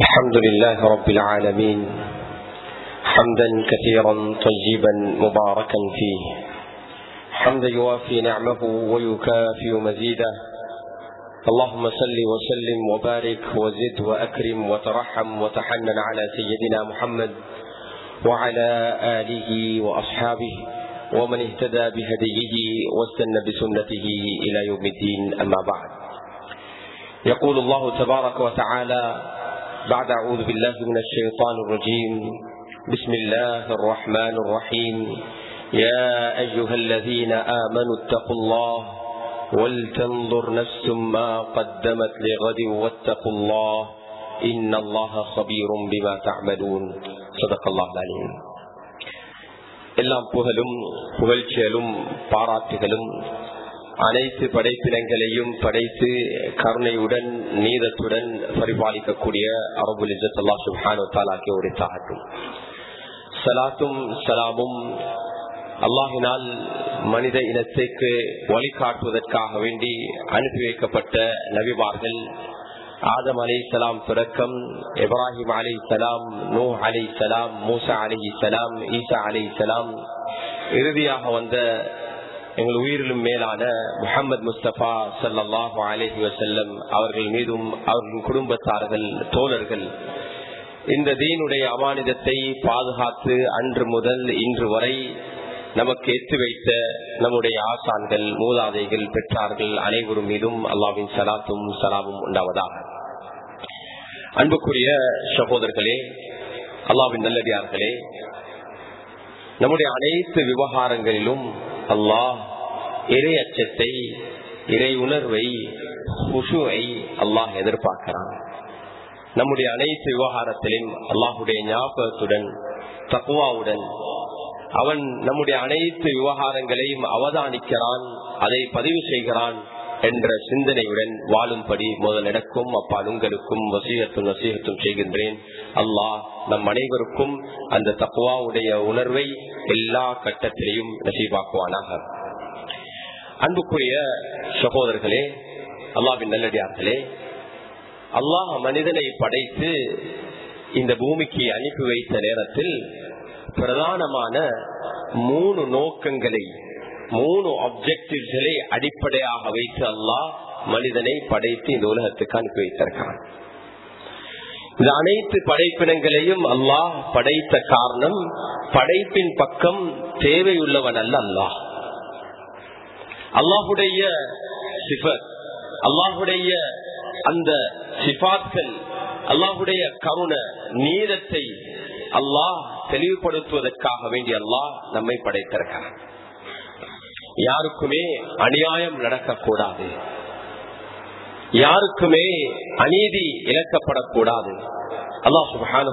الحمد لله رب العالمين حمدا كثيرا طيبا مباركا فيه. حمدا يوافي نعمه ويكافئ مزيده. اللهم صل وسلم وبارك وزد وأكرم وترحم وتحنن على سيدنا محمد وعلى آله وأصحابه ومن اهتدى بهديه واستنى بسنته إلى يوم الدين. أما بعد يقول الله تبارك وتعالى بعد أعوذ بالله من الشيطان الرجيم بسم الله الرحمن الرحيم يا أيها الذين آمنوا اتقوا الله ولتنظر نفس ما قدمت لغد واتقوا الله إن الله خبير بما تعملون صدق الله العليم எல்லாம் புகழும் புகழ்ச்சியலும் பாராட்டுகளும் அனைத்து படைப்பினங்களையும் படைத்து கருணையுடன் நீதத்துடன் பரிபாலிக்கக்கூடிய அரபுல் இஜத்தல்லா சுஹானு ஒரு உரித்தாகட்டும் சலாத்தும் சலாமும் அல்லாஹினால் மனித இனத்திற்கு வழிகாட்டுவதற்காக வேண்டி அனுப்பி வைக்கப்பட்ட நபிமார்கள் ஆதம் அலை சலாம் தொடக்கம் இப்ராஹிம் அலை சலாம் நூ அலை சலாம் மூசா அலி சலாம் ஈசா அலை சலாம் இறுதியாக வந்த எங்கள் உயிரிலும் மேலான முகமது முஸ்தபா சல்லாஹு அலஹி வசல்லம் அவர்கள் மீதும் அவர்களின் குடும்பத்தார்கள் தோழர்கள் இந்த தீனுடைய அமானிதத்தை பாதுகாத்து அன்று முதல் இன்று வரை நமக்கு எத்து வைத்த நம்முடைய ஆசான்கள் மூதாதைகள் பெற்றார்கள் அனைவரும் மீதும் அல்லாவின் சலாத்தும் சலாமும் உண்டாவதாக. அன்புக்குரிய சகோதரர்களே அல்லாவின் நல்லடியார்களே நம்முடைய அனைத்து விவகாரங்களிலும் அல்லாஹ் இறை அச்சத்தை இறை உணர்வை குஷுவை அல்லாஹ் எதிர்பார்க்கிறான். நம்முடைய அனைத்து விவகாரத்திலும் அல்லாஹுடைய ஞாபகத்துடன் தக்குவாவுடன் அவன் நம்முடைய அனைத்து விவகாரங்களையும் அவதானிக்கிறான் அதை பதிவு செய்கிறான் என்ற சிந்தனையுடன் வாழும்படி முதல் எனக்கும் அப்பால் உங்களுக்கும் வசீகத்தும் வசீகத்தும் செய்கின்றேன். அல்லாஹ் நம் அனைவருக்கும் அந்த தக்குவாவுடைய உணர்வை எல்லா கட்டத்திலையும் நசீபாக்குவானாக. அன்புக்குரிய சகோதரர்களே அல்லாவின் நல்லடியார்களே அல்லாஹ் மனிதனை படைத்து இந்த பூமிக்கு அனுப்பி வைத்த நேரத்தில் பிரதானமான மூணு நோக்கங்களை மூணு ஆப்ஜெக்டிவ்களை அடிப்படையாக வைத்து அல்லாஹ் மனிதனை படைத்து இந்த உலகத்துக்கு அனுப்பி வைத்திருக்கான் இந்த அனைத்து படைப்பினங்களையும் அல்லாஹ் படைத்த காரணம் படைப்பின் பக்கம் தேவையுள்ளவன் அல்ல அல்லாஹ். அல்லாஹுடைய சிபத் அல்லாஹுடைய அந்த சிபாத்கள் அல்லாஹுடைய கருண நீதத்தை அல்லாஹ் தெளிவுபடுத்துவதற்காக வேண்டிய அல்லாஹ் நம்மை படைத்திருக்கிறார் யாருக்குமே அநியாயம் நடக்கக்கூடாது. யாருக்குமே அநீதி இழக்கப்படக்கூடாது. அல்லாஹ் சுபானு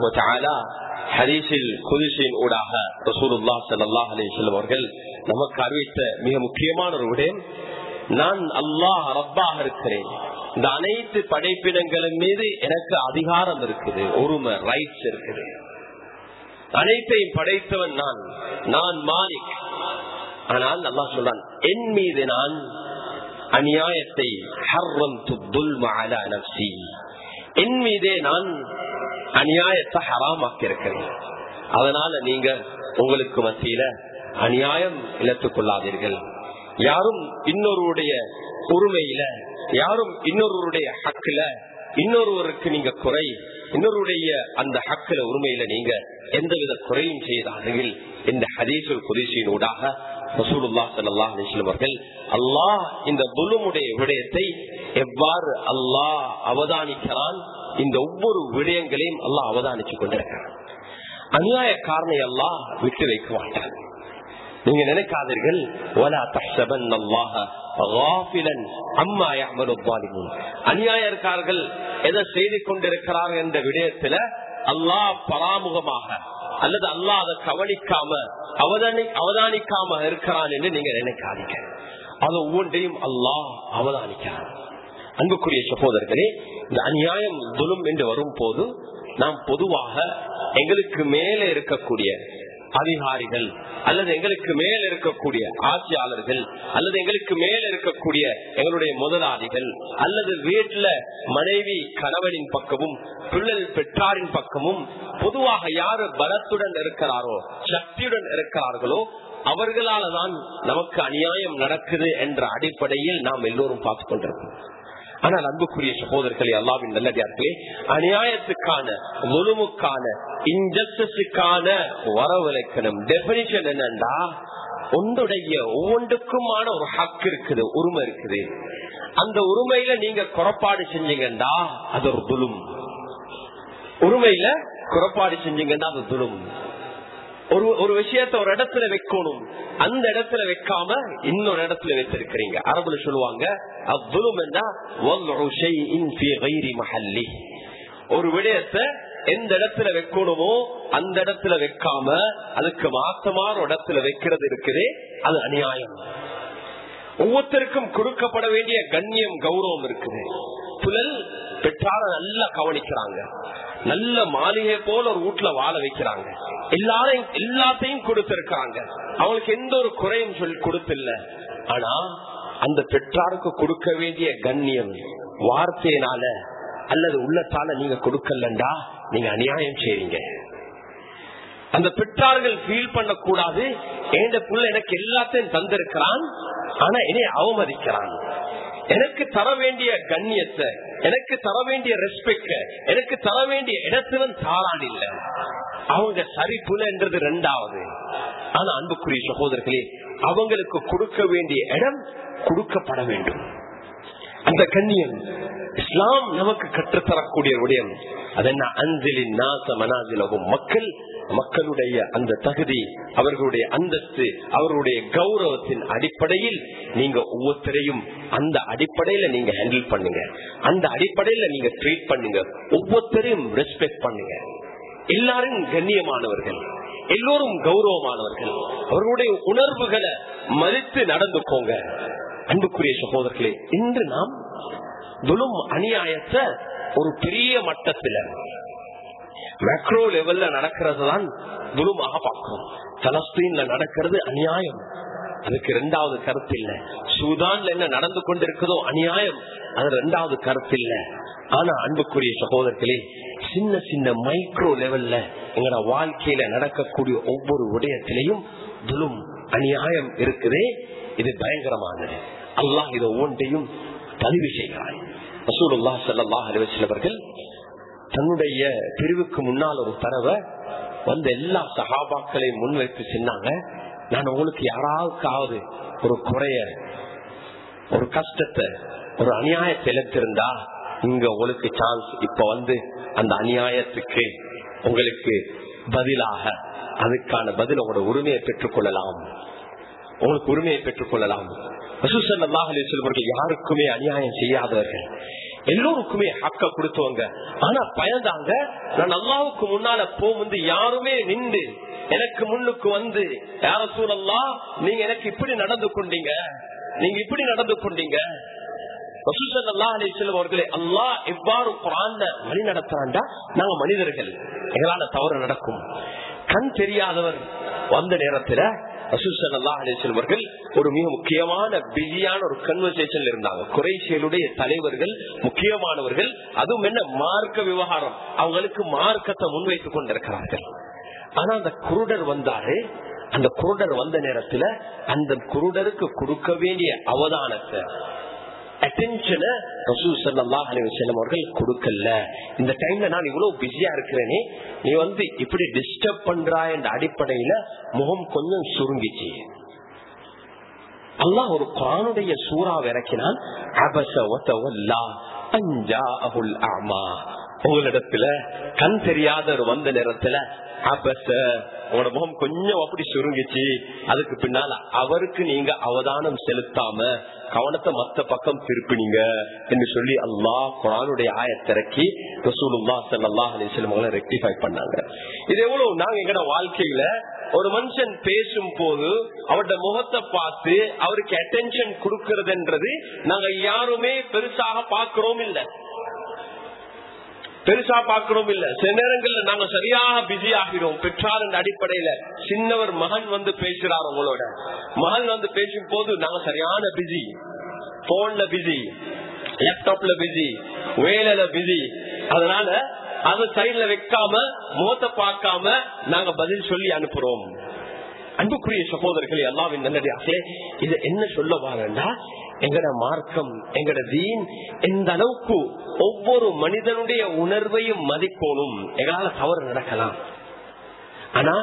ஹரீஷில் குதிசின் ஊடாக ரசூலுல்லா சல்லாஹ் அலி செல்வர்கள் நமக்கு அறிவித்த மிக முக்கியமான ஒரு விடயம் நான் அல்லாஹ் ரப்பாக இருக்கிறேன். இந்த அனைத்து படைப்பினங்களின் மீது எனக்கு அதிகாரம் இருக்குது உரிமை ரைட்ஸ் இருக்குது. அனைத்தையும் படைத்தவன் நான் நான் மாலிக். ஆனால் நல்லா சொல்றான் என் மீது நான் அநியாயத்தை என் மீதே நான் அநியாயத்தை ஹராமாக்கி இருக்கிறேன் அதனால நீங்க உங்களுக்கு மத்தியில அநியாயம் இழத்துக் கொள்ளாதீர்கள் யாரும் இன்னொருடைய உரிமையில யாரும் இன்னொருவருடைய ஹக்குல இன்னொருவருக்கு நீங்க குறை இன்னொருடைய அந்த ஹக்குல உரிமையில நீங்க எந்தவித குறையும் செய்தார்கள் இந்த ஹதீசுல் குதிசியின் ஊடாக ரசூலுல்லா சல்லாஹ் அலிஸ்லம் அவர்கள் அல்லாஹ் இந்த துலுமுடைய விடயத்தை எவ்வாறு அல்லாஹ் அவதானிக்கிறான் இந்த ஒவ்வொரு விடயங்களையும் அல்லாஹ் அவதானிச்சு கொண்டிருக்கிறான். அநியாய காரணை அல்லாஹ் விட்டு வைக்க மாட்டான். நீங்க நினைக்காதீர்கள். அநியாயக்காரர்கள் எதை செய்து கொண்டிருக்கிறார்கள் என்ற விடயத்துல அல்லாஹ் பராமுகமாக அல்லது அல்லாஹ் அதை கவனிக்காம அவதானி அவதானிக்காம இருக்கிறான் என்று நீங்க நினைக்காதீங்க. அது ஒவ்வொன்றையும் அல்லாஹ் அவதானிக்கிறான். அன்புக்குரிய சகோதரர்களே இந்த அநியாயம் துலும் என்று வரும் போது நாம் பொதுவாக எங்களுக்கு மேலே இருக்கக்கூடிய அதிகாரிகள் அல்லது எங்களுக்கு மேல் இருக்கக்கூடிய ஆட்சியாளர்கள் அல்லது எங்களுக்கு மேல் இருக்கக்கூடிய எங்களுடைய முதலாளிகள் அல்லது வீட்டுல மனைவி கணவனின் பக்கமும் பிள்ளை பெற்றாரின் பக்கமும் பொதுவாக யாரு பலத்துடன் இருக்கிறாரோ சக்தியுடன் இருக்கிறார்களோ அவர்களால தான் நமக்கு அநியாயம் நடக்குது என்ற அடிப்படையில் நாம் எல்லோரும் பார்த்துக் கொண்டிருக்கிறோம். ஆனால் அன்புக்குரிய சகோதரர்களே அல்லாவின் நல்லதார்களே அநியாயத்துக்கான முழுமுக்கான இன்ஜஸ்டிஸுக்கான வரவிலக்கணம் டெபினிஷன் என்னண்டா உன்னுடைய ஒவ்வொன்றுக்குமான ஒரு ஹக் இருக்குது உரிமை இருக்குது. அந்த உரிமையில நீங்க குறப்பாடு செஞ்சீங்கன்னா அது ஒரு துலும். உரிமையில குறப்பாடு செஞ்சீங்கன்னா அது துலும். ஒரு ஒரு விஷயத்த ஒரு இடத்துல வைக்கணும். அந்த இடத்துல வைக்காம இன்னொரு இடத்துல வைத்திருக்கிறீங்க. அரபுல சொல்லுவாங்க அவ்வளவு ஒரு விடயத்தை எந்த இடத்துல வைக்கணுமோ அந்த இடத்துல வைக்காம அதுக்கு மாத்தமான இடத்துல வைக்கிறது இருக்குது. அது அநியாயம். ஒவ்வொருத்தருக்கும் கொடுக்கப்பட வேண்டிய கண்ணியம் கௌரவம் இருக்குது. புலல் பெற்றார நல்லா கவனிக்கிறாங்க. நல்ல மாளிகை போல ஒரு வீட்டுல வாழ வைக்கிறாங்க. எல்லாரையும் எல்லாத்தையும் கொடுத்திருக்காங்க. அவங்களுக்கு எந்த ஒரு குறையும் சொல்லி கொடுத்தில்ல. ஆனா அந்த பெற்றாருக்கு கொடுக்க வேண்டிய கண்ணியம் வார்த்தையினால அல்லது உள்ளத்தால நீங்க கொடுக்கலண்டா நீங்க அநியாயம் செய்றீங்க. அந்த பெற்றார்கள் ஃபீல் பண்ணக்கூடாது. என் புள்ள எனக்கு எல்லாத்தையும் தந்திருக்கிறான். ஆனா என்னை அவமதிக்கிறான். எனக்கு தர வேண்டிய கண்ணியத்தை எனக்கு தர வேண்டிய ரெஸ்பெக்ட எனக்கு தர வேண்டிய இடத்திலும் தாரான் இல்ல. அவங்க சரி புலன்றது ரெண்டாவது. ஆனா அன்புக்குரிய சகோதரர்களே அவங்களுக்கு கொடுக்க வேண்டிய இடம் கொடுக்கப்பட வேண்டும். அந்த கண்ணியம் இஸ்லாம் நமக்கு கற்றுத்தரக்கூடிய விடயம். அது என்ன அஞ்சலின் நாச மனாஜிலகும் மக்கள் மக்களுடைய அந்த தகுதி அவர்களுடைய அந்தஸ்து அவர்களுடைய கௌரவத்தின் அடிப்படையில் நீங்க ஒவ்வொருத்தரையும் அந்த அடிப்படையில நீங்க ஹேண்டில் பண்ணுங்க. அந்த அடிப்படையில நீங்க ட்ரீட் பண்ணுங்க. ஒவ்வொருத்தரையும் ரெஸ்பெக்ட் பண்ணுங்க. எல்லாரும் கண்ணியமானவர்கள். எல்லோரும் கௌரவமானவர்கள். அவர்களுடைய உணர்வுகளை மதித்து நடந்துக்கோங்க. அன்புக்குரிய சகோதரர்களே இன்று நாம் துலும் அநியாயத்தை ஒரு பெரிய மட்டத்துல மேக்ரோ லெவல்ல நடக்கிறது தான் குருமாக பார்க்கிறோம். பலஸ்தீன்ல நடக்கிறது அநியாயம். அதுக்கு ரெண்டாவது கருத்து இல்ல. சூதான்ல என்ன நடந்து கொண்டிருக்கிறதோ அநியாயம். அது ரெண்டாவது கருத்து இல்ல. ஆனா அன்புக்குரிய சகோதரர்களே சின்ன சின்ன மைக்ரோ லெவல்ல எங்களோட வாழ்க்கையில நடக்கக்கூடிய ஒவ்வொரு உடையத்திலையும் துலும் அநியாயம் இருக்குதே. இது பயங்கரமானது. அல்லாஹ் இதை ஒவ்வொன்றையும் பதிவு செய்கிறாய் ரசூலுல்லா ஸல்லல்லாஹு அலைஹி அவர்கள் தன்னுடைய பிரிவுக்கு முன்னால் ஒரு தடவை வந்த எல்லா சகாபாக்களையும் முன்வைத்து சொன்னாங்க. நான் உங்களுக்கு யாராவுக்காவது ஒரு குறைய ஒரு கஷ்டத்தை ஒரு அநியாயத்தை இழத்திருந்தா இங்க உங்களுக்கு சான்ஸ் இப்ப வந்து அந்த அநியாயத்துக்கு உங்களுக்கு பதிலாக அதுக்கான பதில் உங்களோட உரிமையை பெற்றுக் கொள்ளலாம். உங்களுக்கு உரிமையை பெற்றுக் கொள்ளலாம். யாருக்குமே அநியாயம் செய்யாதவர்கள். எல்லோருக்குமே ஹக்க கொடுத்துவாங்க. ஆனா பயந்தாங்க நான் அல்லாவுக்கு முன்னால போகும்போது யாருமே நின்று எனக்கு முன்னுக்கு வந்து யார சூழல்லா நீங்க எனக்கு இப்படி நடந்து கொண்டீங்க நீங்க இப்படி நடந்து கொண்டீங்க. அல்லா எவ்வாறு வழி நடத்துறாண்டா நாங்க மனிதர்கள். எங்களால தவறு நடக்கும். கண் தெரியாதவர் வந்த நேரத்துல செல்வர்கள் ஒரு மிக முக்கியமான பிஸியான ஒரு கன்வர்சேஷன்ல இருந்தாங்க. குறைசியலுடைய தலைவர்கள் முக்கியமானவர்கள் அதுவும் என்ன மார்க்க விவகாரம். அவங்களுக்கு மார்க்கத்தை முன்வைத்துக் கொண்டிருக்கிறார்கள். ஆனா அந்த குருடர் வந்தாரு. அந்த குருடர் வந்த நேரத்துல அந்த குருடருக்கு கொடுக்க வேண்டிய அவதானத்தை அட்டென்ஷனை அவர்கள் கொடுக்கல. இந்த டைம்ல நான் இவ்வளவு பிஸியா இருக்கிறேனே நீ வந்து இப்படி டிஸ்டர்ப் பண்றா என்ற அடிப்படையில முகம் கொஞ்சம் சுருங்கிச்சு. அல்லாஹ் ஒரு குரானுடைய சூறா இறக்கினான் உங்களிடத்துல கண் தெரியாத வந்த நேரத்துல அபச உங்களோட முகம் கொஞ்சம் அப்படி சுருங்கிச்சு. அதுக்கு பின்னால அவருக்கு நீங்க அவதானம் செலுத்தாம கவனத்தை மத்த பக்கம் திருப்பினீங்க என்று சொல்லி அல்லாஹ் குரானுடைய ஆயத்திறக்கி ரசூலுல்லா சல்லாஹ் அலிஸ்லம் ரெக்டிஃபை பண்ணாங்க. இது எவ்வளவு நாங்க எங்கட வாழ்க்கையில ஒரு மனுஷன் பேசும் போது அவருடைய முகத்தை பார்த்து அவருக்கு அட்டென்ஷன் கொடுக்கறதுன்றது நாங்க யாருமே பெருசாக பாக்குறோம் இல்ல. பெருசா பாக்குறோம் இல்ல. சில நேரங்கள்ல நாங்க சரியாக பிஸி ஆகிறோம். பெற்றார் என்ற அடிப்படையில சின்னவர் மகன் வந்து பேசுறார் உங்களோட. மகன் வந்து பேசும் போது நாங்க சரியான பிஸி போன்ல பிஸி லேப்டாப்ல பிஸி வேலையில பிஸி அதனால அது சைட்ல வைக்காம முகத்தை பார்க்காம நாங்க பதில் சொல்லி அனுப்புறோம். அன்புக்குரிய சகோதரர்களே எல்லாவின் நல்லடியார்களே இது என்ன சொல்ல வாங்கண்டா எங்கட மார்க்கம் எங்கட தீன் எந்த அளவுக்கு ஒவ்வொரு மனிதனுடைய உணர்வையும் மதிக்கணும் எங்களால தவறு நடக்கலாம். ஆனா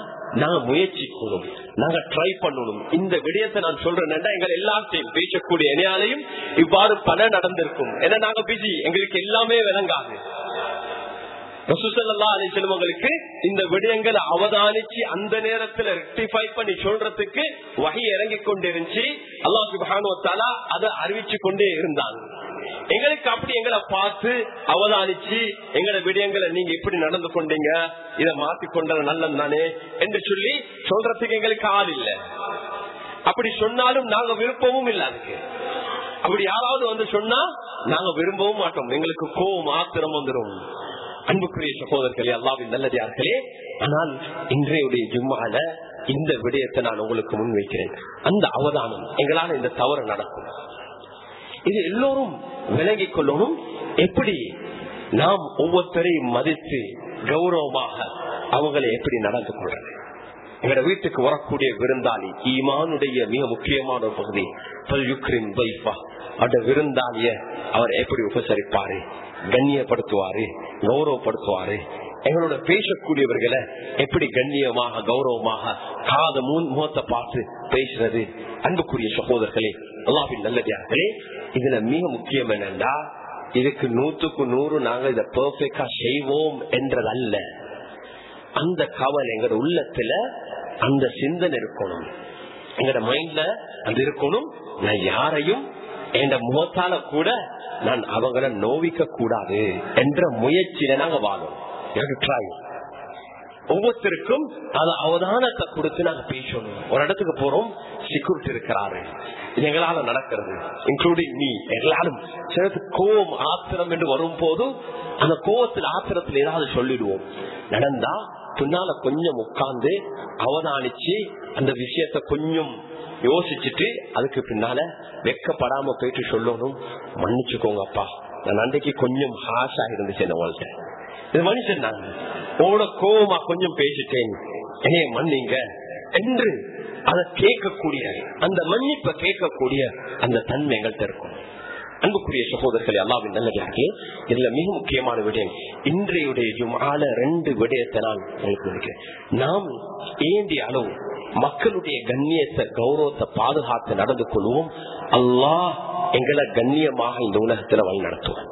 நாங்க முயற்சிக்கணும் நாங்க ட்ரை பண்ணணும். இந்த விடயத்தை நான் சொல்றேன் எங்கள் எல்லாத்தையும் பேசக்கூடிய இணையாலையும் இவ்வாறு பல நடந்திருக்கும். ஏன்னா நாங்க பிஸி எங்களுக்கு எல்லாமே விளங்காது. செல்வங்களுக்கு இந்த விடயங்களை அவதானிச்சு அந்த நேரத்துல ரெக்டிஃபை பண்ணி சொல்றதுக்கு வகை இறங்கி கொண்டிருந்துச்சு. அல்லாஹ் சுபானுவத்தாலா அதை அறிவிச்சு கொண்டே இருந்தாங்க எங்களுக்கு அப்படி எங்களை பார்த்து அவதானிச்சு எங்களை விடயங்களை நீங்க இப்படி நடந்து கொண்டீங்க இதை மாத்தி கொண்டது நல்லது தானே என்று சொல்லி சொல்றதுக்கு எங்களுக்கு ஆள் இல்ல. அப்படி சொன்னாலும் நாங்க விருப்பமும் இல்ல அதுக்கு. அப்படி யாராவது வந்து சொன்னா நாங்க விரும்பவும் மாட்டோம். எங்களுக்கு கோவம் ஆத்திரம் வந்துடும் அன்புக்குரிய சகோதரர்களே அல்லாவின் நல்லதார்களே ஆனால் இன்றைய ஜும்மால இந்த விடயத்தை நான் உங்களுக்கு முன்வைக்கிறேன் அந்த அவதானம் எங்களால் இந்த தவறு நடக்கும் இது எல்லோரும் விளங்கிக் கொள்ளணும். எப்படி நாம் ஒவ்வொருத்தரையும் மதித்து கௌரவமாக அவங்களை எப்படி நடந்து கொள்றது? எங்க வீட்டுக்கு வரக்கூடிய விருந்தாளி ஈமானுடைய மிக முக்கியமான ஒரு பகுதி அந்த விருந்தாளிய அவர் எப்படி உபசரிப்பாரு கண்ணியப்படுத்துவாரு கௌரவப்படுத்துவாரு. எங்களோட பேசக்கூடியவர்களை எப்படி கண்ணியமாக கௌரவமாக காத மூன் முகத்தை பார்த்து பேசுறது? அன்புக்குரிய சகோதரர்களே அல்லாவின் நல்லதார்களே இதுல மிக முக்கியம் என்னன்னா இதுக்கு நூத்துக்கு நூறு நாங்க இதை பெர்ஃபெக்டா செய்வோம் என்றதல்ல. அந்த கவல் எங்கட உள்ளத்துல அந்த சிந்தனை இருக்கணும். எங்கட மைண்ட்ல அது இருக்கணும். நான் யாரையும் என்ற முகத்தால கூட நான் அவங்கள நோவிக்க கூடாது என்ற முயற்சியில நாங்க வாழும் ஒவ்வொருத்தருக்கும் அது அவதானத்தை கொடுத்து நாங்க பேசணும். ஒரு இடத்துக்கு போறோம் செக்யூரிட்டி இருக்கிறாரு. எங்களால நடக்கிறது இன்க்ளூடிங் நீ எல்லாரும் சிலருக்கு கோவம் ஆத்திரம் என்று வரும் போது அந்த கோவத்தில் ஆத்திரத்தில் ஏதாவது சொல்லிடுவோம். நடந்தா பின்னால கொஞ்சம் உட்கார்ந்து அவதானிச்சு அந்த விஷயத்த கொஞ்சம் யோசிச்சுட்டு அதுக்கு பின்னால வெக்கப்படாம போயிட்டு சொல்லணும். மன்னிச்சுக்கோங்க அப்பா நான் அன்றைக்கு கொஞ்சம் ஹாஷா இருந்துச்சு உங்கள்கிட்ட இது மனுஷன் நான் உங்களோட கோபமா கொஞ்சம் பேசிட்டேன். என்னைய மன்னிங்க என்று அதை கேட்கக்கூடிய அந்த மன்னிப்பை கேட்கக்கூடிய அந்த தன்மை எங்கள்கிட்ட இருக்கும். அன்புக்குரிய சகோதரர்கள் அல்லாவின் நல்லதாகி இதுல மிக முக்கியமான விடயம் இன்றையுடைய ஜுமால ரெண்டு விடயத்தை நான் உங்களுக்கு நாம் ஏந்திய அளவு மக்களுடைய கண்ணியத்தை கௌரவத்தை பாதுகாத்து நடந்து கொள்வோம். அல்லாஹ் எங்களை கண்ணியமாக இந்த உலகத்துல வழி நடத்துவோம்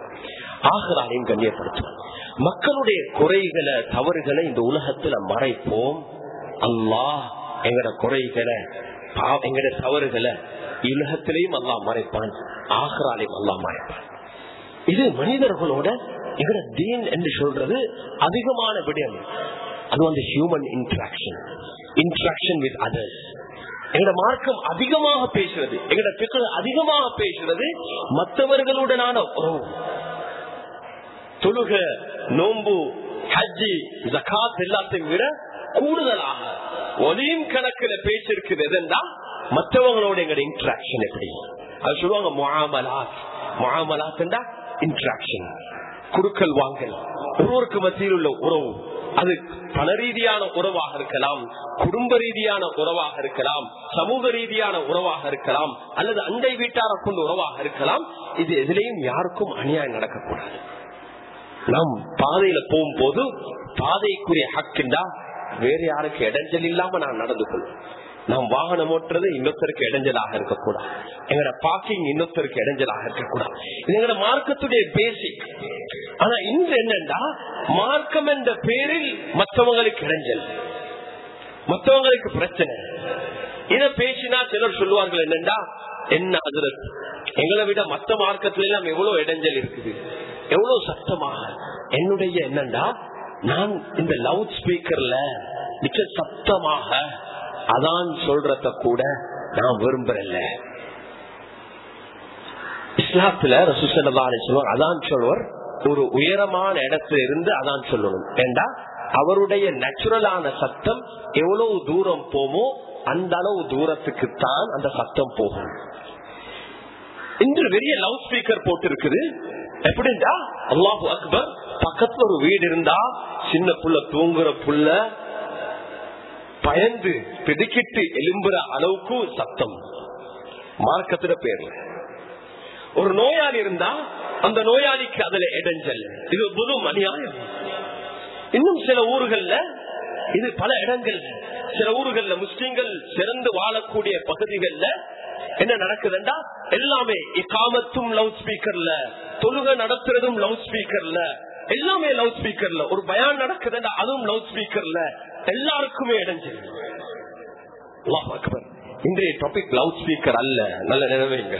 ஆகிறாரையும் கண்ணியப்படுத்துவோம் மக்களுடைய குறைகளை தவறுகளை இந்த உலகத்துல மறைப்போம். அல்லாஹ் எங்கட குறைகளை எங்கட தவறுகளை உலகத்திலையும் அல்லா மறைப்பான். ஆகிறாலையும் அல்லா மறைப்பான். இது மனிதர்களோட எங்கட தீன் என்று சொல்றது அதிகமான விடயம். அது வந்து human interaction interaction with others எங்கட மார்க்கம் அதிகமாக பேசுறது. எங்கட பிக்கள் அதிகமாக பேசுறது மற்றவர்களுடனான உறவு. தொழுக நோம்பு ஹஜ்ஜி ஜகாத் எல்லாத்தையும் விட கூடுதலாக ஒலியும் கணக்கில் பேசிருக்கிறது எதுன்னா மற்றவங்களோட எங்கட இன்ட்ராக்ஷன் எப்படி? அது சொல்லுவாங்க முகாமலாத் முகாமலாத்ண்டா இன்ட்ராக்ஷன் குடுக்கல் வாங்கல். ஒருவருக்கு மத்தியில் உள்ள உறவு. அது பல ரீதியான உறவாக இருக்கலாம் குடும்ப ரீதியான உறவாக இருக்கலாம் சமூக ரீதியான உறவாக இருக்கலாம் அல்லது அண்டை வீட்டாரை கொண்டு உறவாக இருக்கலாம். இது எதிலையும் யாருக்கும் அநியாயம் நடக்கக்கூடாது. நாம் பாதையில போகும்போது பாதைக்குரிய ஹக்குண்டா வேற யாருக்கு இடைஞ்சல் இல்லாம நான் நடந்து கொள்வேன். நாம் வாகனம் ஓட்டுறது இன்னொருத்தருக்கு இடைஞ்சலாக இருக்கக்கூடாது. எங்கட பார்க்கிங் இன்னொருத்தருக்கு இடைஞ்சலாக இருக்கக்கூடாது. இது எங்கட மார்க்கத்துடைய பேசிக் ஆனா இன்று என்னண்டா? மார்க்கம் என்ற பேரில் மற்றவங்களுக்கு இடைஞ்சல். மற்றவங்களுக்கு பிரச்சனை. இத பேசினா சிலர் சொல்லுவார்கள் என்னண்டா? என்ன அதுல எங்களை விட மத்த மார்க்கத்துல எல்லாம் எவ்வளவு இடைஞ்சல் இருக்குது? எவ்வளவு சத்தமாக? என்னுடைய என்னண்டா? நான் இந்த லவுட் ஸ்பீக்கர்ல மிக சத்தமாக அதான் சொல்றத கூட நான் விரும்புறல இஸ்லாத்துல ரசூசல்லா சொல்லுவார் அதான் சொல்வர் ஒரு உயரமான இடத்துல இருந்து அதான் சொல்லணும். ஏண்டா? அவருடைய நேச்சுரலான சத்தம் எவ்வளவு தூரம் போமோ அந்த அளவு தூரத்துக்கு தான் அந்த சத்தம் போகும். இன்று பெரிய லவுட் ஸ்பீக்கர் போட்டு இருக்குது எப்படின்னா அல்லாஹு அக்பர் பக்கத்துல ஒரு வீடு இருந்தா சின்ன புள்ள தூங்குற புள்ள பயந்து பிடிக்கிட்டு எலும்புற அளவுக்கு சத்தம். மார்க்கத்துல பேர்ல. ஒரு நோயாளி இருந்தா அந்த நோயாளிக்கு அதுல இடைஞ்சல். இது புது அநியாயம் இன்னும் சில ஊர்கள்ல இது பல இடங்கள். சில ஊர்கள்ல முஸ்லிம்கள் சிறந்து வாழக்கூடிய பகுதிகள்ல என்ன நடக்குதுண்டா? எல்லாமே இக்காமத்தும் லவுட் ஸ்பீக்கர்ல தொழுக நடத்துறதும் லவுட் ஸ்பீக்கர்ல எல்லாமே லவுட் ஸ்பீக்கர்ல. ஒரு பயான் நடக்குதுண்டா? அதுவும் லவுட் ஸ்பீக்கர்ல. எல்லாருக்குமே இடைஞ்சல் அல்லாஹ் இன்றைய டாபிக் லவுட் ஸ்பீக்கர் அல்ல. நல்ல நினைவுங்க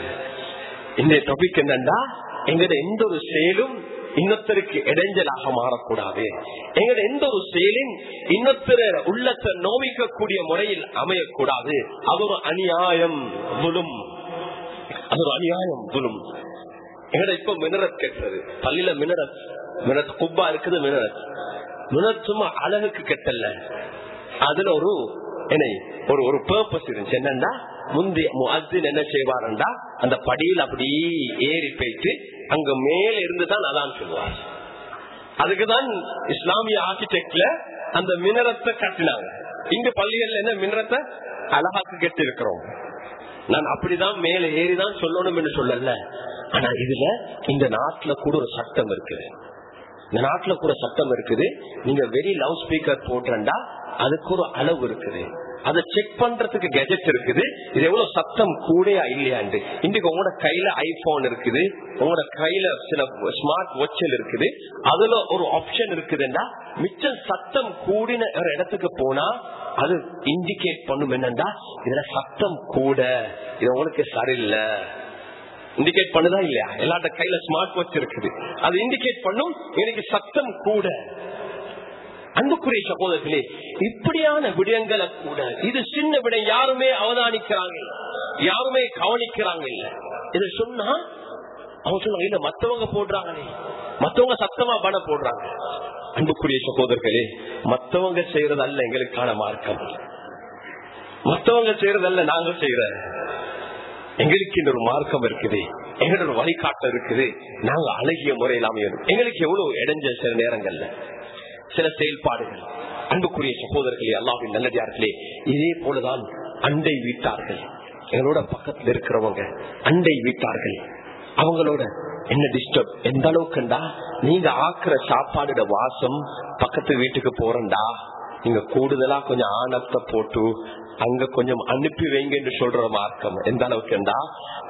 இன்றைய டாபிக் என்னன்னா எங்கட எந்த ஒரு செயலும் இன்னொருத்தருக்கு இடைஞ்சலாக மாறக்கூடாது. எங்கட எந்த ஒரு செயலின் இன்னொருத்தர உள்ளத்தை நோவிக்கக்கூடிய முறையில் அமையக்கூடாது. அது ஒரு அநியாயம் புலும் அது ஒரு அநியாயம் புலும் எங்கட இப்ப மினரத் கேட்டது பள்ளியில மினரத். மினரத் குப்பா இருக்குது மினரத். மினரத் சும்மா அழகுக்கு கெட்டல்ல. அதுல ஒரு ஒரு ஒரு பர்பஸ் இருந்துச்சு. என்னன்னா முந்தைய முஅத்தின் என்ன செய்வாருண்டா? அந்த படியில் அப்படியே ஏறி போயிட்டு அங்க மேல இருந்து தான் அதான் சொல்லுவார். அதுக்குதான் இஸ்லாமிய ஆர்கிடெக்ட்ல அந்த மினரத்தை கட்டினாங்க. இங்க பள்ளிகள்ல என்ன மினரத்தை? அழகாக்கு கெட்டு இருக்கிறோம் நான் அப்படிதான் மேல ஏறிதான் சொல்லணும் என்று சொல்லல. ஆனா இதுல இந்த நாட்டுல கூட ஒரு சட்டம் இருக்குது. இந்த நாட்டுல கூட சட்டம் இருக்குது. நீங்க வெரி லவுட் ஸ்பீக்கர் போட்டா அதுக்கு ஒரு அளவு இருக்குது. அதை செக் பண்றதுக்கு கெஜெட் இருக்குது. இது எவ்வளவு சத்தம் கூடயா இல்லையாண்டு இன்னைக்கு உங்களோட கையில ஐபோன் இருக்குது. உங்களோட கையில சில ஸ்மார்ட் வாட்சல் இருக்குது. அதுல ஒரு ஆப்ஷன் இருக்குதுன்னா மிச்சம் சத்தம் கூடின ஒரு இடத்துக்கு போனா அது இண்டிகேட் பண்ணும் என்னண்டா இதுல சத்தம் கூட. இது உங்களுக்கு சரியில்லை. இண்டிகேட் பண்ணுதா இல்லையா? எல்லாத்த கையில ஸ்மார்ட் வாட்ச் இருக்குது. அது இண்டிகேட் பண்ணும் எனக்கு சத்தம் கூட. அன்புக்குரிய சகோதரர்களே இப்படியான விடயங்களை கூட இது சின்ன விடம் யாருமே அவதானிக்கிறாங்க யாருமே கவனிக்கிறாங்க இல்ல இது சொன்னா அவங்க சொன்ன இல்ல மத்தவங்க போடுறாங்களே. மத்தவங்க சத்தமா பண போடுறாங்க. அன்புக்குரிய சகோதரர்களே மத்தவங்க செய்யறது அல்ல எங்களுக்கான மார்க்கம். மத்தவங்க செய்யறதல்ல நாங்க செய்யற எங்களுக்கு இந்த ஒரு மார்க்கம் இருக்குது. எங்களோட ஒரு வழிகாட்ட இருக்குது. நாங்க அழகிய முறையில் அமையணும். எங்களுக்கு எவ்வளவு இடைஞ்ச சில நேரங்கள்ல சில செயல்பாடுகள். அன்புக்குரிய சகோதரர்களே அல்லாவின் நல்லதார்களே இதே போலதான் அண்டை வீட்டார்கள். எங்களோட பக்கத்துல இருக்கிறவங்க அண்டை வீட்டார்கள். அவங்களோட என்ன டிஸ்டர்ப் எந்த அளவுக்குண்டா? நீங்க ஆக்குற சாப்பாடுட வாசம் பக்கத்து வீட்டுக்கு போறண்டா நீங்க கூடுதலா கொஞ்சம் ஆணத்தை போட்டு அங்க கொஞ்சம் அனுப்பி வைங்க என்று சொல்ற மார்க்கம். எந்த அளவுக்குண்டா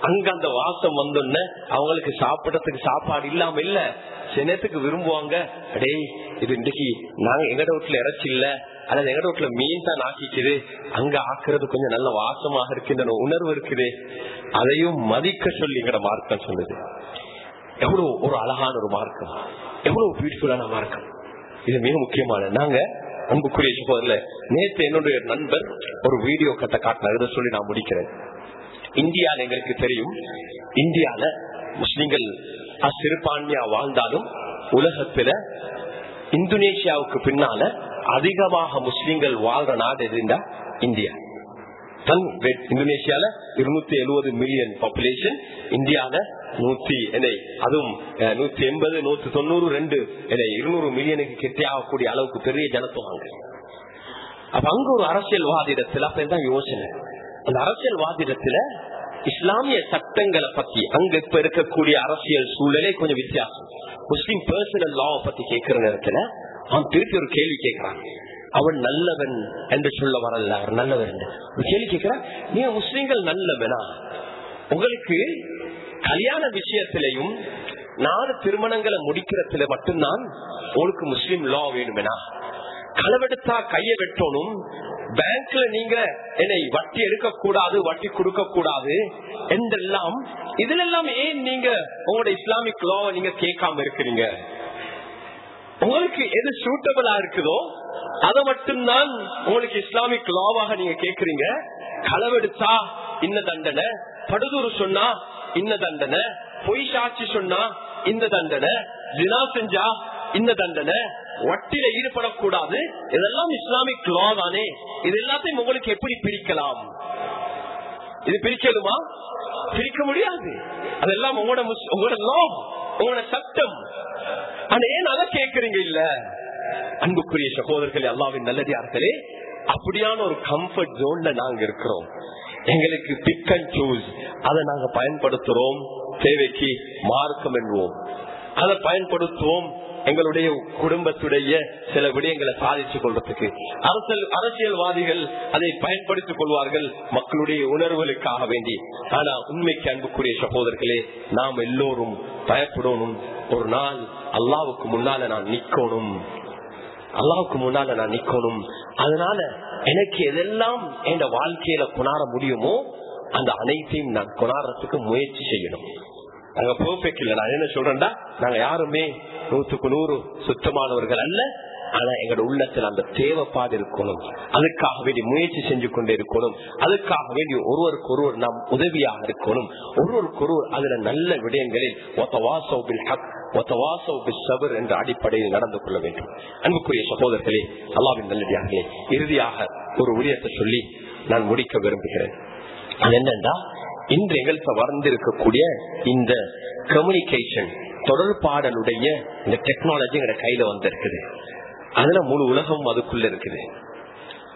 அங்க அந்த வாசம் வந்தோடனே அவங்களுக்கு சாப்பிடறதுக்கு சாப்பாடு இல்லாம இல்ல. சினத்துக்கு விரும்புவாங்க. அடே இது இன்றைக்கு நாங்க எங்கட வீட்டுல இறைச்சி இல்ல. அல்லது எங்கட வீட்டுல மீன் தான் ஆக்கிக்குது அங்க ஆக்குறது கொஞ்சம் நல்ல வாசமாக இருக்குன்ற உணர்வு இருக்குது. அதையும் மதிக்க சொல்லி எங்கட மார்க்கம் சொல்லுது. எவ்வளவு ஒரு அழகான ஒரு மார்க்கம். எவ்வளவு பியூட்டிஃபுல்லான மார்க்கம். இது மிக முக்கியமான. நாங்க அன்புக்குரிய சகோதரில் நேற்று என்னுடைய நண்பர் ஒரு வீடியோ கட்ட காட்டினார். சொல்லி நான் முடிக்கிறேன். இந்தியால எங்களுக்கு தெரியும் இந்தியால முஸ்லிம்கள் சிறுபான்மையா வாழ்ந்தாலும் உலகத்துல இந்தோனேஷியாவுக்கு பின்னால அதிகமாக முஸ்லிம்கள் வாழ்ற நாடு எதுண்டா இந்தியா. தன் இந்தோனேஷியால இருநூத்தி எழுபது மில்லியன் பாப்புலேஷன் இந்தியால நூத்தி என்னை அதுவும் நூத்தி எண்பது நூத்தி தொண்ணூறு ரெண்டு என்னை இருநூறு மில்லியனுக்கு கெட்டி ஆகக்கூடிய அளவுக்கு பெரிய ஜனத்துவாங்க அப்ப அங்க ஒரு அரசியல்வாதிடத்துல அப்ப தான் யோசனை. அந்த அரசியல்வாதிடத்துல இஸ்லாமிய சட்டங்களை பத்தி அங்க இப்ப இருக்கக்கூடிய அரசியல் சூழலே கொஞ்சம் வித்தியாசம். முஸ்லீம் பர்சனல் லாவை பத்தி கேட்கிற நேரத்துல அவன் திருப்பி ஒரு கேள்வி கேட்கிறான் அவன் நல்லவன் என்று சொல்ல வரல அவர் நல்லவர் கேள்வி கேட்கிறான் நீங்க முஸ்லீம்கள் நல்லவனா? உங்களுக்கு கல்யாண விஷயத்திலையும் நாலு திருமணங்களை முடிக்கிறதுல மட்டும்தான் உங்களுக்கு முஸ்லீம் லா வேணுமெனா? களவெடுத்தா கைய வெட்டணும் பேங்க்ல நீங்க என்னை வட்டி எடுக்க கூடாது வட்டி கொடுக்க கூடாது என்றெல்லாம் இதுல எல்லாம் ஏன் நீங்க உங்களோட இஸ்லாமிக் லாவை நீங்க கேட்காம இருக்கிறீங்க? உங்களுக்கு எது சூட்டபிளா இருக்குதோ அதை மட்டும்தான் உங்களுக்கு இஸ்லாமிக் லாவாக நீங்க கேக்குறீங்க. களவெடுத்தா இன்ன தண்டனை படுதூறு சொன்னா இன்ன தண்டனை பொய் சாட்சி சொன்னா இந்த தண்டனை தினா செஞ்சா இந்த தண்டனை வட்டில ஈடுபடக்கூடாது. இதெல்லாம் இஸ்லாமிக் லா தானே. இது எல்லாத்தையும் உங்களுக்கு எப்படி பிரிக்கலாம்? இது பிரிக்கணுமா? பிரிக்க முடியாது. அதெல்லாம் உங்களோட உங்களோட லா உங்களோட சட்டம். ஆனா ஏன் அதை கேக்குறீங்க இல்ல? அன்புக்குரிய சகோதரர்களே அல்லாவின் நல்லதார்களே அப்படியான ஒரு கம்ஃபர்ட் ஜோன்ல நாங்க இருக்கிறோம். எங்களுக்கு பிக் அண்ட் சூஸ் அதை நாங்க பயன்படுத்துறோம். தேவைக்கு மார்க்கம் என்போம். அதை பயன்படுத்துவோம் எங்களுடைய குடும்பத்துடைய சில விடயங்களை சாதித்துக் கொள்றதுக்கு. அரசியல் அரசியல்வாதிகள் அதை பயன்படுத்திக் கொள்வார்கள் மக்களுடைய உணர்வுகளுக்காக வேண்டி. ஆனா உண்மைக்கு அன்புக்குரிய சகோதரர்களே நாம் எல்லோரும் பயப்படணும் ஒரு நாள் அல்லாவுக்கு முன்னால நான் நிக்கணும். அல்லாவுக்கு முன்னால நான் நிக்கணும். அதனால எனக்கு எதெல்லாம் என் வாழ்க்கையில கொண்டாட முடியுமோ அந்த அனைத்தையும் நான் கொண்டாடுறதுக்கு முயற்சி செய்யணும். நாங்க பெர்ஃபெக்ட் இல்ல. நான் என்ன சொல்றேன்டா? நாங்க யாருமே நூத்துக்கு நூறு சுத்தமானவர்கள் அல்ல. ஆனா எங்களோட உள்ளத்துல அந்த தேவைப்பாடு இருக்கணும். அதுக்காக வேண்டி முயற்சி செஞ்சு கொண்டே இருக்கணும். அதுக்காக வேண்டி ஒருவருக்கு ஒருவர் நாம் உதவியாக இருக்கணும். ஒருவருக்கு ஒருவர் அதுல நல்ல விடயங்களில் ஹக் என்ற அடிப்படையில் நடந்து கொள்ள வேண்டும். அன்புக்குரிய சகோதரர்களே அல்லாவின் நல்லடியார்களே இறுதியாக ஒரு உரியத்தை சொல்லி நான் முடிக்க விரும்புகிறேன். அது என்னன்னா இன்று எங்கள்கிட்ட வளர்ந்திருக்கக்கூடிய இந்த கம்யூனிகேஷன் தொடர்பாடலுடைய இந்த டெக்னாலஜி எங்க கையில வந்திருக்குது. அதுல முழு உலகம் அதுக்குள்ள இருக்குது.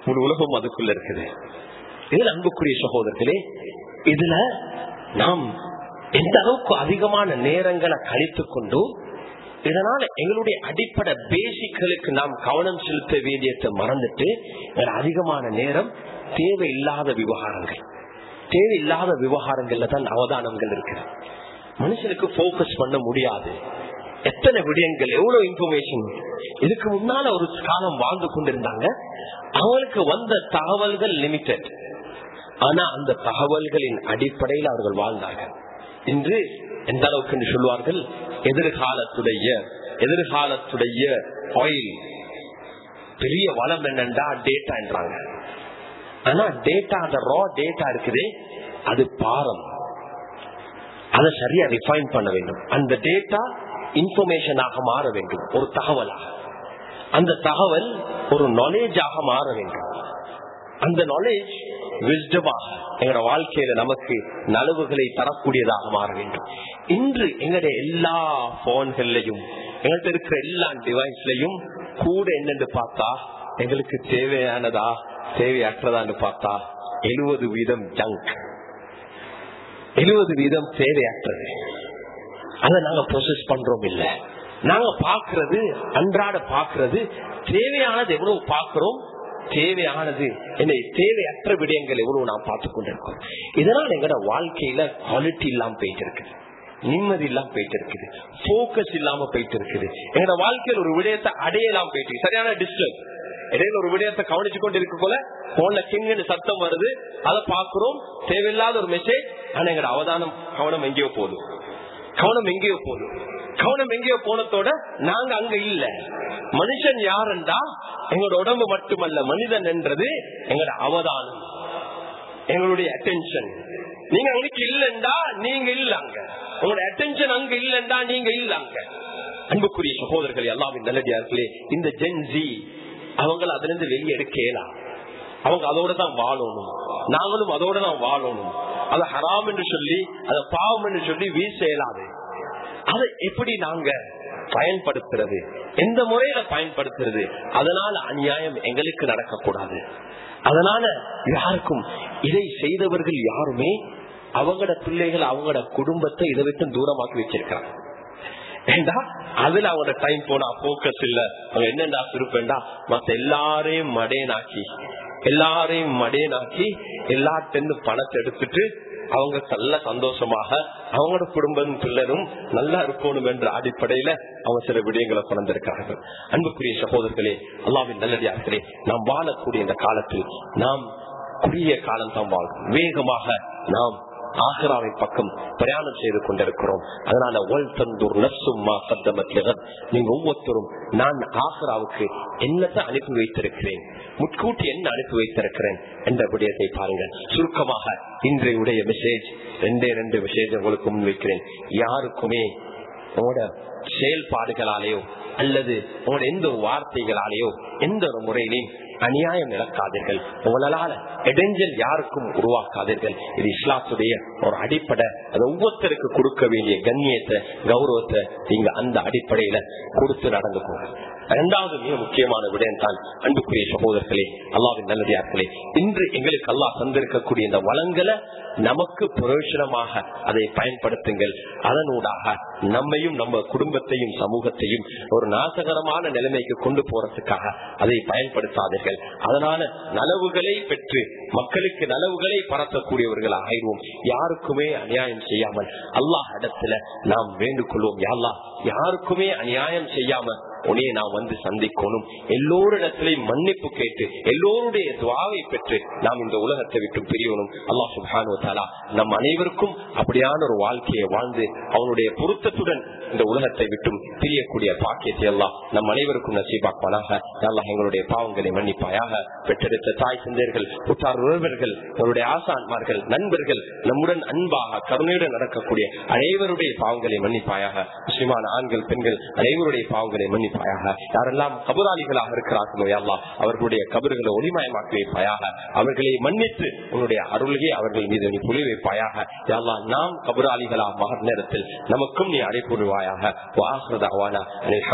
முழு உலகம் அதுக்குள்ள இருக்குது. இதுல அன்புக்குரிய சகோதரர்களே இதுல நாம் எந்த அளவுக்கு அதிகமான நேரங்களை கழித்துக் கொண்டு இதனால எங்களுடைய அடிப்படை பேசிக்களுக்கு நாம் கவனம் செலுத்த வேண்டியத்தை மறந்துட்டு அதிகமான நேரம் தேவையில்லாத விவகாரங்கள். தேவையில்லாத விவகாரங்கள்ல தான் அவதானங்கள் இருக்கு மனுஷனுக்கு போக்கஸ் பண்ண முடியாது. எத்தனை விடயங்கள் எவ்வளவு இன்ஃபர்மேஷன் இதுக்கு முன்னால ஒரு காலம் வாழ்ந்து கொண்டிருந்தாங்க. அவங்களுக்கு வந்த தகவல்கள் லிமிடெட் ஆனா அந்த தகவல்களின் அடிப்படையில் அவர்கள் வாழ்ந்தார்கள். இன்று எந்த அளவுக்கு என்று சொல்வார்கள்? எதிர்காலத்துடைய எதிர்காலத்துடைய ஆயில் பெரிய வளம் என்னண்டா? டேட்டா என்றாங்க. ஆனா டேட்டா அந்த ரா டேட்டா இருக்குது. அது பாரம். அதை சரியா ரிஃபைன் பண்ண வேண்டும். அந்த டேட்டா இன்ஃபர்மேஷனாக மாற வேண்டும். ஒரு தகவலாக. அந்த தகவல் ஒரு நாலேஜாக மாற வேண்டும். அந்த நாலேஜ் விஸ்டமாக எங்களோட வாழ்க்கையில நமக்கு நலவுகளை தரக்கூடியதாக மாற வேண்டும். இன்று எங்களுடைய எல்லா போன்கள்லையும் எங்கள்கிட்ட இருக்கிற எல்லா டிவைஸ்லயும் கூட என்னன்னு பார்த்தா எங்களுக்கு தேவையானதா தேவையற்றதான்னு பார்த்தா எழுபது வீதம் ஜங்க் எழுபது வீதம் தேவையற்றது. அதை நாங்க ப்ரொசஸ் பண்றோம் இல்ல. நாங்க பாக்குறது அன்றாட பாக்குறது தேவையானது எவ்வளவு பாக்குறோம் தேவையானது. என்னை தேவையற்ற விடயங்கள் எவ்வளவு நான் பார்த்து கொண்டிருக்கோம் இதனால் எங்களோட வாழ்க்கையில குவாலிட்டி இல்லாம போயிட்டு இருக்குது. நிம்மதி இல்லாம போயிட்டு இருக்குது. போக்கஸ் இல்லாம போயிட்டு இருக்குது. எங்களோட வாழ்க்கையில் ஒரு விடயத்தை அடையலாம் போயிட்டு. சரியான டிஸ்டர்ப் இடையில ஒரு விடயத்தை கவனிச்சு கொண்டு இருக்க போல போன்ல கிங்னு சத்தம் வருது. அதை பாக்குறோம் தேவையில்லாத ஒரு மெசேஜ் ஆனா எங்களோட அவதானம் கவனம் எங்கேயோ போதும் கவனம் எங்கேயோ போதும் கவனம் எங்கேயோ போனதோட நாங்க அங்க இல்ல. மனுஷன் யாருண்டா? எங்களோட உடம்பு மட்டுமல்ல மனிதன் என்றது எங்களோட அவதானம். எங்களுடைய அட்டென்ஷன் நீங்க அன்னைக்கு இல்லண்டா? நீங்க இல்ல அங்க. உங்களோட அட்டென்ஷன் அங்க இல்லண்டா? நீங்க இல்ல அங்க. அன்புக்குரிய சகோதரர்கள் எல்லாவின் நல்லடியார்களே இந்த ஜென்ஜி அவங்கள அதுல இருந்து வெளியே எடுக்கலாம் அவங்க அதோட தான் வாழணும். நாங்களும் அதோட தான் வாழணும். அதை ஹராம் என்று சொல்லி அதை பாவம் என்று சொல்லி வீச இயலாது அதை எப்படி நாங்க பயன்படுத்துறது. எந்த முறையில பயன்படுத்துறது? அதனால அநியாயம் எங்களுக்கு நடக்கக்கூடாது. அதனால யாருக்கும் இதை செய்தவர்கள் யாருமே அவங்களோட பிள்ளைகள் அவங்களோட குடும்பத்தை இதை விட்டு தூரமாக்கி வச்சிருக்காங்க ஏண்டா? அதுல அவனோட டைம் போனா போக்கஸ் இல்ல. அவங்க என்னண்டா திருப்பேண்டா? மத்த எல்லாரையும் மடேனாக்கி எல்லாரையும் மடையனாக்கி எல்லாத்திலிருந்து பணத்தை எடுத்துட்டு அவங்க நல்ல சந்தோஷமாக அவங்களோட குடும்பம் பிள்ளரும் நல்லா இருக்கணும் என்ற அடிப்படையில அவங்க சில விடயங்களை பிறந்திருக்கிறார்கள் அன்புக்குரிய சகோதரர்களே அல்லாவின் நல்லடியார்களே நாம் வாழக்கூடிய இந்த காலத்தில் நாம் குறுகிய காலம் தான் வாழ்க்கை வேகமாக நாம் ஆக்ராவின் பக்கம் பிரயாணம் செய்து கொண்டிருக்கிறோம். அதனால ஒல் தந்தூர் நசும்மா சத்தமத்திலகன் நீங்க ஒவ்வொருத்தரும் நான் ஆக்ராவுக்கு என்னத்தை அனுப்பி வைத்திருக்கிறேன் முட்கூட்டி என்ன அனுப்பி வைத்திருக்கிறேன் என்ற விடயத்தை பாருங்கள். சுருக்கமாக இன்றைய மெசேஜ் ரெண்டே ரெண்டு மெசேஜ் உங்களுக்கு முன்வைக்கிறேன் யாருக்குமே உங்களோட செயல்பாடுகளாலேயோ அல்லது உங்களோட எந்த ஒரு வார்த்தைகளாலேயோ எந்த ஒரு முறையிலையும் அநியாயம் இழக்காதீர்கள் உங்களால இடைஞ்சல் யாருக்கும் உருவாக்காதீர்கள். இது இஸ்லாத்துடைய ஒரு அடிப்படை. அது ஒவ்வொருத்தருக்கு கொடுக்க வேண்டிய கண்ணியத்தை கௌரவத்தை நீங்க அந்த அடிப்படையில கொடுத்து நடந்து போங்க இரண்டாவது மிக முக்கியமான விடயம் தான் அன்புக்குரிய சகோதரர்களே அல்லாவின் நல்லதார்களே இன்று எங்களுக்கு அல்லாஹ் தந்திருக்கக்கூடிய இந்த வளங்களை நமக்கு பிரயோஜனமாக அதை பயன்படுத்துங்கள். அதனூடாக நம்மையும் நம்ம குடும்பத்தையும் சமூகத்தையும் ஒரு நாசகரமான நிலைமைக்கு கொண்டு போறதுக்காக அதை பயன்படுத்தாதீர்கள். அதனால நலவுகளை பெற்று மக்களுக்கு நலவுகளை பரத்தக்கூடியவர்கள் ஆயிடுவோம். யாருக்குமே அநியாயம் செய்யாமல் அல்லாஹ் இடத்துல நாம் வேண்டுகொள்வோம். யாழ்லா யாருக்குமே அநியாயம் செய்யாம உனையை நாம் வந்து சந்திக்கணும். எல்லோரிடத்திலையும் மன்னிப்பு கேட்டு எல்லோருடைய துவாவை பெற்று நாம் இந்த உலகத்தை விட்டு பிரியணும். அல்லாஹ் சுபானு தாலா நம் அனைவருக்கும் அப்படியான ஒரு வாழ்க்கையை வாழ்ந்து அவனுடைய பொருத்தத்துடன் இந்த உலகத்தை விட்டும் பிரியக்கூடிய பாக்கியத்தை எல்லாம் நம் அனைவருக்கும் நசீபாக்குவானாக அல்லாஹ் எங்களுடைய பாவங்களை மன்னிப்பாயாக. பெற்றெடுத்த தாய் சந்தையர்கள் புத்தார் உறவர்கள் அவருடைய ஆசான்மார்கள் நண்பர்கள் நம்முடன் அன்பாக கருணையுடன் நடக்கக்கூடிய அனைவருடைய பாவங்களை மன்னிப்பாயாக. முஸ்லிமான ஆண்கள் பெண்கள் அனைவருடைய பாவங்களை வைப்பாயாக யாரெல்லாம் கபுராளிகளாக இருக்கிறார்களோ அல்லா அவர்களுடைய கபறுகளை ஒளிமயமாக்கி வைப்பாயாக அவர்களை மன்னித்து உன்னுடைய அருள்கே அவர்கள் மீது நீ புலி வைப்பாயாக யாழ்லா நாம் கபுராளிகளாக மகர் நேரத்தில் நமக்கும் நீ அழைப்புடுவாயாக வாசதாவானா